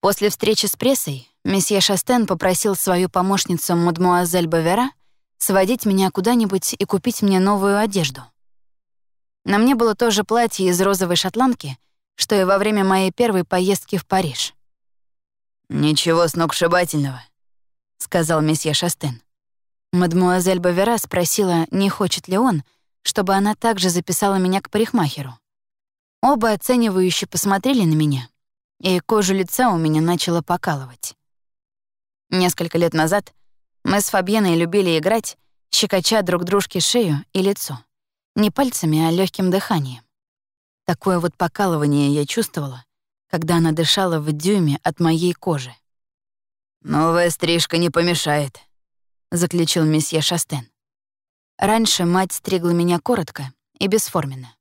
После встречи с прессой месье Шастен попросил свою помощницу мадмуазель Бавера сводить меня куда-нибудь и купить мне новую одежду. На мне было то же платье из розовой шотландки, что и во время моей первой поездки в Париж. «Ничего сногсшибательного», — сказал месье Шастен. Мадмуазель Бавера спросила, не хочет ли он, чтобы она также записала меня к парикмахеру. Оба оценивающе посмотрели на меня, и кожу лица у меня начала покалывать. Несколько лет назад мы с Фабьеной любили играть, щекоча друг дружке шею и лицо. Не пальцами, а легким дыханием. Такое вот покалывание я чувствовала, когда она дышала в дюйме от моей кожи. «Новая стрижка не помешает», — заключил месье Шастен. Раньше мать стригла меня коротко и бесформенно.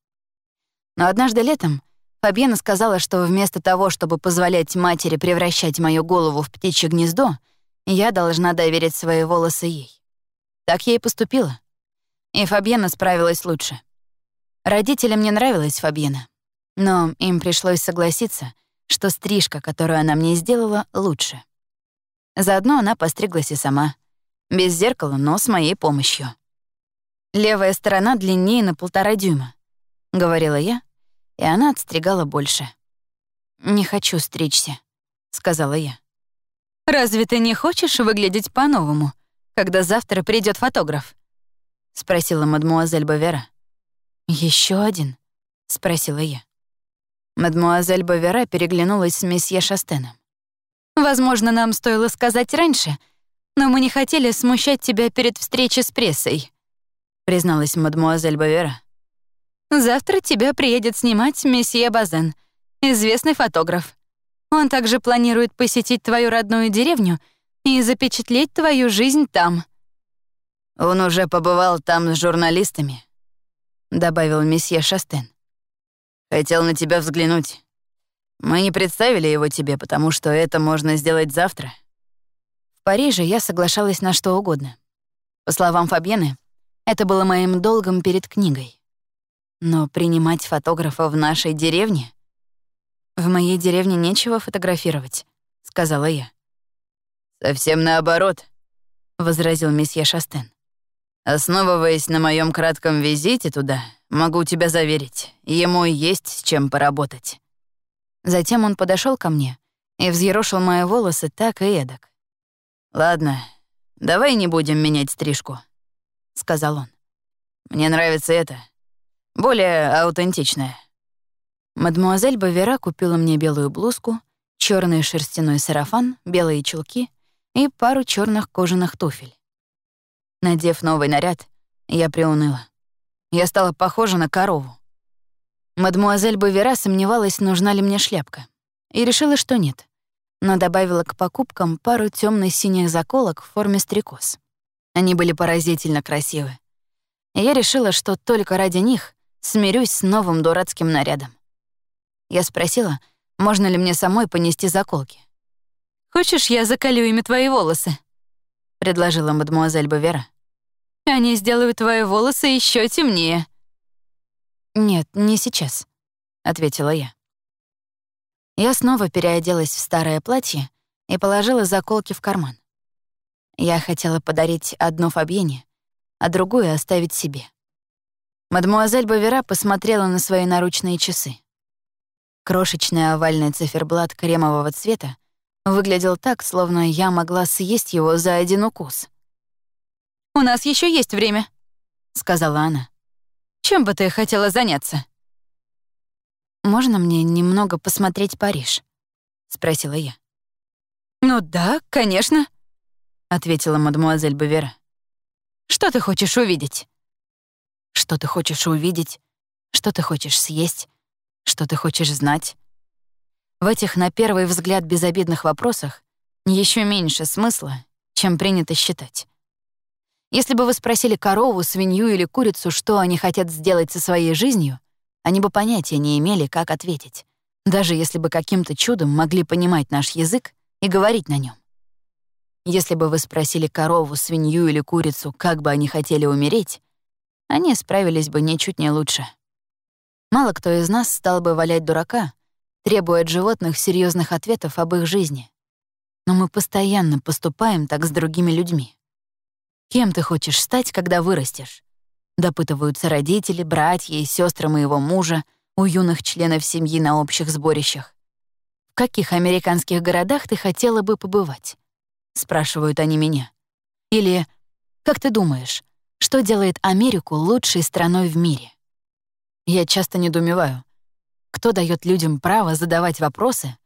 Но однажды летом Фабьена сказала, что вместо того, чтобы позволять матери превращать мою голову в птичье гнездо, я должна доверить свои волосы ей. Так я и поступила. И Фабьена справилась лучше. Родителям не нравилась Фабьена, но им пришлось согласиться, что стрижка, которую она мне сделала, лучше. Заодно она постриглась и сама. Без зеркала, но с моей помощью. «Левая сторона длиннее на полтора дюйма», — говорила я, и она отстригала больше. «Не хочу стричься», — сказала я. «Разве ты не хочешь выглядеть по-новому, когда завтра придет фотограф?» — спросила мадмуазель Бавера. Еще один?» — спросила я. Мадмуазель Бавера переглянулась с месье Шастеном. «Возможно, нам стоило сказать раньше, но мы не хотели смущать тебя перед встречей с прессой», — призналась мадмуазель Бавера. «Завтра тебя приедет снимать месье Базен, известный фотограф. Он также планирует посетить твою родную деревню и запечатлеть твою жизнь там». «Он уже побывал там с журналистами», — добавил месье Шастен. «Хотел на тебя взглянуть. Мы не представили его тебе, потому что это можно сделать завтра». В Париже я соглашалась на что угодно. По словам Фабьены, это было моим долгом перед книгой. Но принимать фотографа в нашей деревне «В моей деревне нечего фотографировать», — сказала я. «Совсем наоборот», — возразил месье Шастен. «Основываясь на моем кратком визите туда, могу тебя заверить, ему есть с чем поработать». Затем он подошел ко мне и взъерошил мои волосы так и эдак. «Ладно, давай не будем менять стрижку», — сказал он. «Мне нравится это. Более аутентичное». Мадмуазель Бавера купила мне белую блузку, черный шерстяной сарафан, белые чулки и пару черных кожаных туфель. Надев новый наряд, я приуныла. Я стала похожа на корову. Мадмуазель Бавера сомневалась, нужна ли мне шляпка, и решила, что нет, но добавила к покупкам пару темно синих заколок в форме стрекоз. Они были поразительно красивы. И я решила, что только ради них смирюсь с новым дурацким нарядом. Я спросила, можно ли мне самой понести заколки. «Хочешь, я заколю ими твои волосы?» — предложила мадемуазель Бавера. «Они сделают твои волосы еще темнее». «Нет, не сейчас», — ответила я. Я снова переоделась в старое платье и положила заколки в карман. Я хотела подарить одну Фабьене, а другую оставить себе. Мадемуазель Бавера посмотрела на свои наручные часы. Крошечный овальный циферблат кремового цвета выглядел так, словно я могла съесть его за один укус. «У нас еще есть время», — сказала она. «Чем бы ты хотела заняться?» «Можно мне немного посмотреть Париж?» — спросила я. «Ну да, конечно», — ответила мадемуазель Бавера. «Что ты хочешь увидеть?» «Что ты хочешь увидеть? Что ты хочешь съесть? Что ты хочешь знать? В этих, на первый взгляд, безобидных вопросах еще меньше смысла, чем принято считать. Если бы вы спросили корову, свинью или курицу, что они хотят сделать со своей жизнью, они бы понятия не имели, как ответить, даже если бы каким-то чудом могли понимать наш язык и говорить на нем. Если бы вы спросили корову, свинью или курицу, как бы они хотели умереть, они справились бы ничуть не лучше. Мало кто из нас стал бы валять дурака, требуя от животных серьезных ответов об их жизни. Но мы постоянно поступаем так с другими людьми. Кем ты хочешь стать, когда вырастешь? Допытываются родители, братья и сестры моего мужа у юных членов семьи на общих сборищах. В каких американских городах ты хотела бы побывать? Спрашивают они меня. Или, как ты думаешь, что делает Америку лучшей страной в мире? Я часто недоумеваю, кто дает людям право задавать вопросы,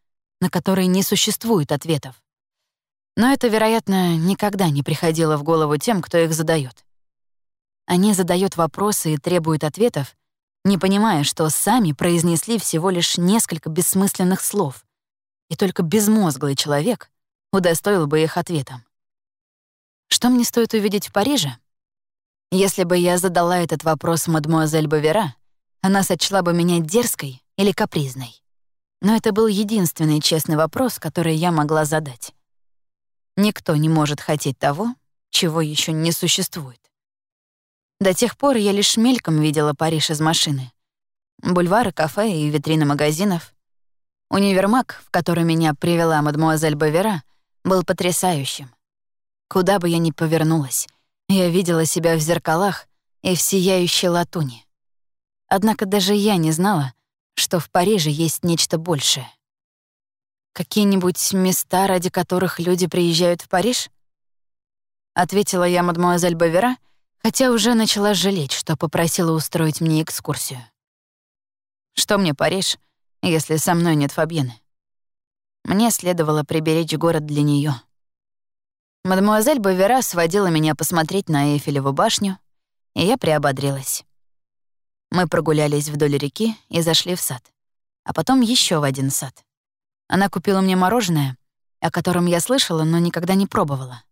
на которые не существует ответов. Но это, вероятно, никогда не приходило в голову тем, кто их задает. Они задают вопросы и требуют ответов, не понимая, что сами произнесли всего лишь несколько бессмысленных слов, и только безмозглый человек удостоил бы их ответом. Что мне стоит увидеть в Париже? Если бы я задала этот вопрос мадмуазель Бавера, она сочла бы меня дерзкой или капризной. Но это был единственный честный вопрос, который я могла задать. Никто не может хотеть того, чего еще не существует. До тех пор я лишь мельком видела Париж из машины. Бульвары, кафе и витрины магазинов. Универмаг, в который меня привела мадмуазель Бавера, был потрясающим. Куда бы я ни повернулась, я видела себя в зеркалах и в сияющей латуни. Однако даже я не знала, что в Париже есть нечто большее. Какие-нибудь места, ради которых люди приезжают в Париж? Ответила я мадмуазель Бавера, хотя уже начала жалеть, что попросила устроить мне экскурсию. Что мне Париж, если со мной нет Фабьены? Мне следовало приберечь город для нее. Мадемуазель Бавера сводила меня посмотреть на Эйфелеву башню, и я приободрилась. Мы прогулялись вдоль реки и зашли в сад, а потом еще в один сад. Она купила мне мороженое, о котором я слышала, но никогда не пробовала.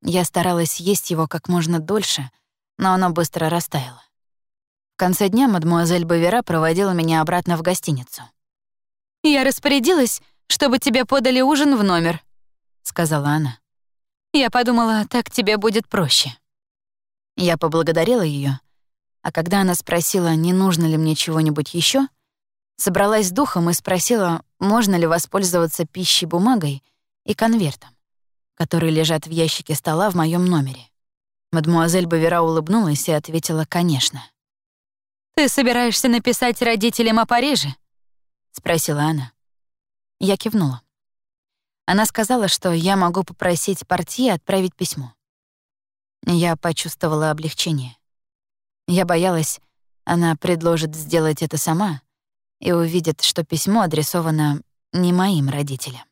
Я старалась есть его как можно дольше, но оно быстро растаяло. В конце дня мадмуазель Бавера проводила меня обратно в гостиницу. «Я распорядилась, чтобы тебе подали ужин в номер», — сказала она. «Я подумала, так тебе будет проще». Я поблагодарила ее, а когда она спросила, не нужно ли мне чего-нибудь еще, собралась с духом и спросила, можно ли воспользоваться пищей бумагой и конвертом, которые лежат в ящике стола в моем номере. Мадмуазель Бавера улыбнулась и ответила «конечно». «Ты собираешься написать родителям о Париже?» — спросила она. Я кивнула. Она сказала, что я могу попросить портье отправить письмо. Я почувствовала облегчение. Я боялась, она предложит сделать это сама, и увидит, что письмо адресовано не моим родителям.